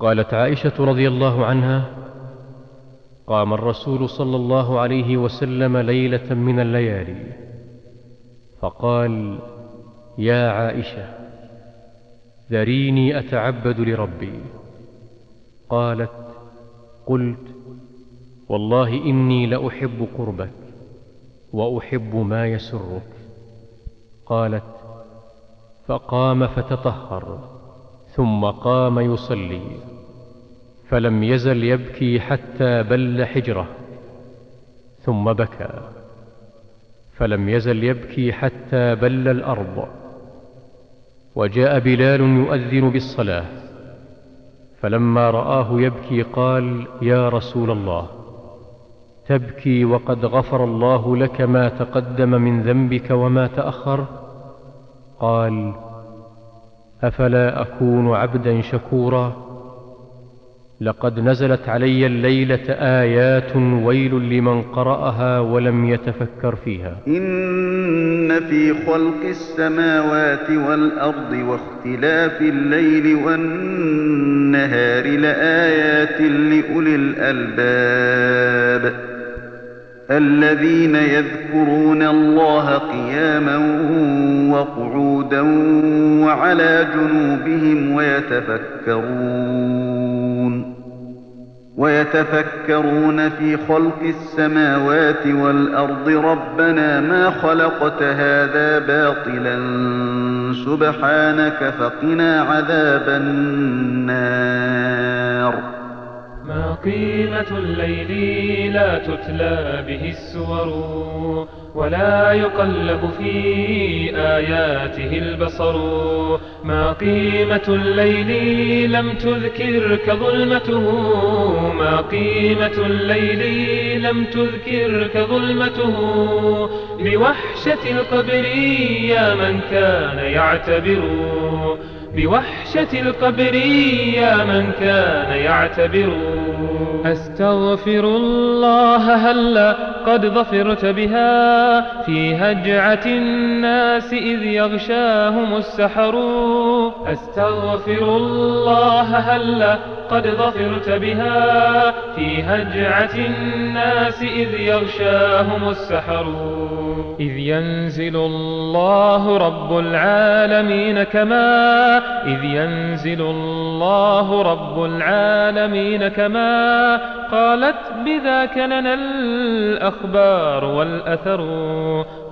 قالت عائشة رضي الله عنها قام الرسول صلى الله عليه وسلم ليلة من الليالي فقال يا عائشة ذريني أتعبد لربي. قالت قلت والله إني لأحب قربك وأحب ما يسرك. قالت فقام فتطهر. ثم قام يصلي فلم يزل يبكي حتى بل حجرة ثم بكى فلم يزل يبكي حتى بل الأرض وجاء بلال يؤذن بالصلاة فلما رآه يبكي قال يا رسول الله تبكي وقد غفر الله لك ما تقدم من ذنبك وما تأخر؟ قال أفلا أكون عبدا شكورا؟ لقد نزلت علي الليلة آيات ويل لمن قرأها ولم يتفكر فيها. إن في خلق السماوات والأرض واختلاف الليل والنهار لآيات لأولي الألباب. الذين يذكرون الله قياما وقعودا وعلى جنوبهم ويتفكرون ويتفكرون في خلق السماوات والأرض ربنا ما خلقت هذا باطلا سبحانك فقنا عذاب النار ما قيمة الليل لا تتلى به السور ولا يقلب في آياته البصر. ما قيمة الليل لم تذكرك ظلمته ما قيمة الليل لم تذكرك ظلمته بوحشة القبر يا من كان يعتبر. بوحشة القبر يا من كان يعتبر. أستغفر الله هلا قد ظفرت بها. في هجعة الناس إذ يغشاهم السحر. أستغفر الله هلا قد ظفرت بها. في هجعة الناس إذ يغشاهم السحر. إذ ينزل الله رب العالمين كما إذ ينزل الله رب العالمين كما قالت بذاك لنا الأخبار والأثر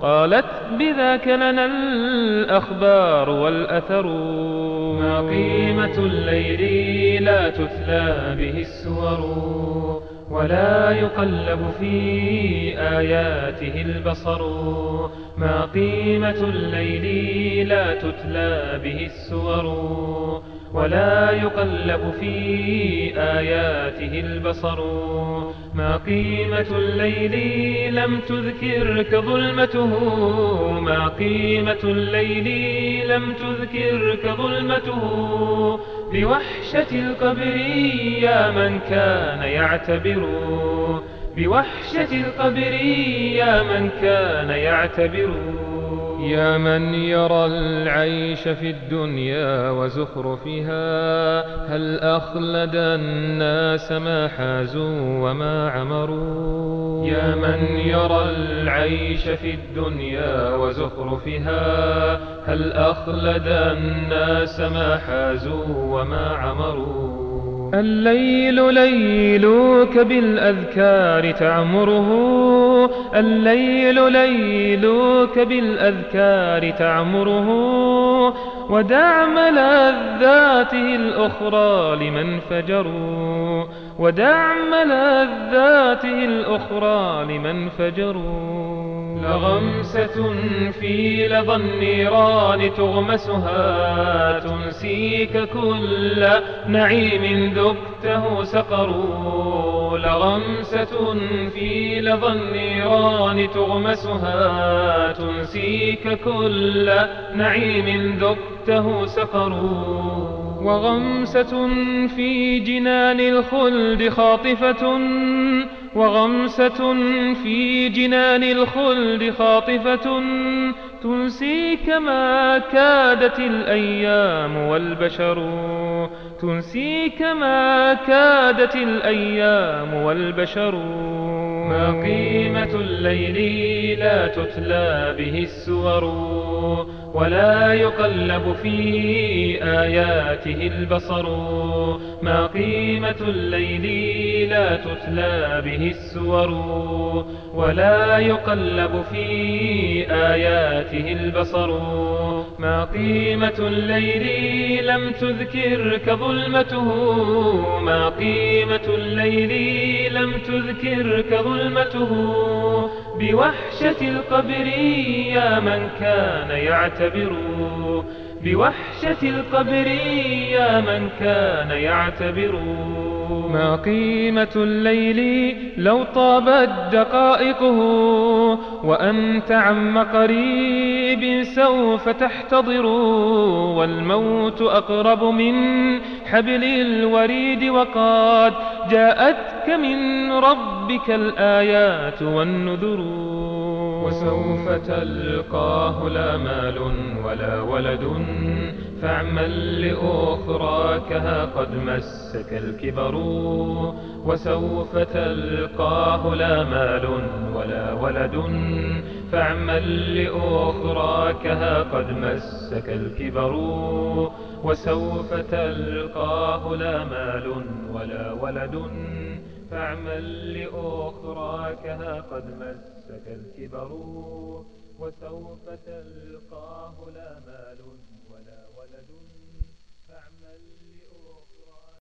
قالت بذاك لنا الأخبار والأثر. ما قيمة الليل لا تثلى به السور. ولا يقلب في آياته البصر. ما قيمة الليل لا تتلى به السور. ولا يقلب في آياته البصر. ما قيمة الليل لم تذكرك ظلمته ما قيمة الليل لم تذكرك ظلمته بوحشة القبر يا من كان يعتبر. بوحشة القبر يا من كان يعتبر. يا من يرى العيش في الدنيا وزخرفها هل أخلد الناس ما حازوا وما عمروا؟ يا من يرى العيش في الدنيا وزخرفها هل أخلد الناس ما حازوا وما عمروا؟ الليل ليلك بالأذكار تعمره. الليل ليلك بالأذكار تعمره. ودع ملذاته الأخرى لمن فجروا ودع ملذاته الأخرى لمن فجروا لغمسة في لظى النيران تغمسها تنسيك كل نعيم ذقته سقر. لغمسة في لظى النيران تغمسها تنسيك كل نعيم ذقته سقر. وغمسة في جنان الخلد خاطفة وغمسة في جنان الخلد خاطفة تنسيك ما كادت الأيام والبشر تنسيك ما كادت الأيام والبشر. ما قيمة الليل لا تتلى به السور ولا يقلب في آياته البصر. ما قيمة الليل لا تتلى به السور ولا يقلب في آياته البصر. ما قيمة الليل لم تذكرك ظلمته ما قيمة الليل لم تذكرك ظلمته بوحشة القبر يا من كان يعتبر. بوحشة القبر يا من كان يعتبر. ما قيمة الليل لو طابت دقائقه وأنت عم قريب سوف تحتضر. والموت أقرب من حبل الوريد وقد جاءتك من ربك الآيات والنذر. وسوف تلقاه لا مال ولا ولد. فاعمل لأخراكها قد مسك الكبر. وسوف تلقاه لا مال ولا ولد. فاعمل لأخراكها قد مسك الكبر. وسوف تلقاه لا مال ولا ولد. فاعمل لأخراكها قد مسك الكبر وسوف تلقاه لا مال ولا ولد فاعمل